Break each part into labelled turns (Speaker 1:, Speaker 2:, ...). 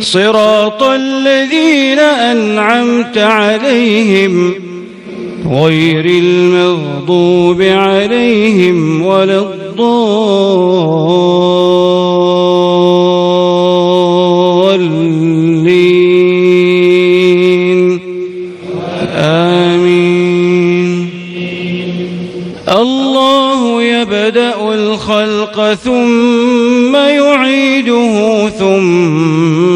Speaker 1: صراط الذين أنعمت عليهم غير المغضوب عليهم ولا الضالين. آمين. الله يبدأ الخلق ثم يعيده ثم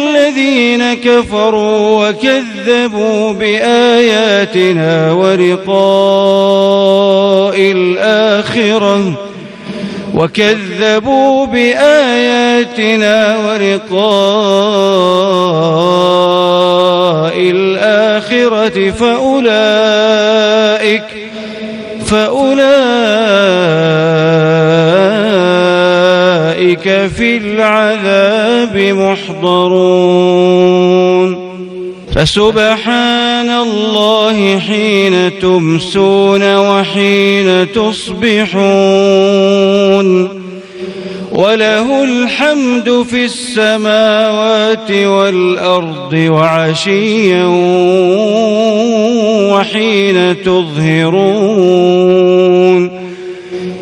Speaker 1: الذين كفروا وكذبوا بآياتنا ولقاء الآخرة وكذبوا بآياتنا ولقاء الآخرة فأولئك فأولئك في العذاب محضرون. فسبحان الله حين تمسون وحين تصبحون. وله الحمد في السماوات والأرض وعشيا وحين تظهرون.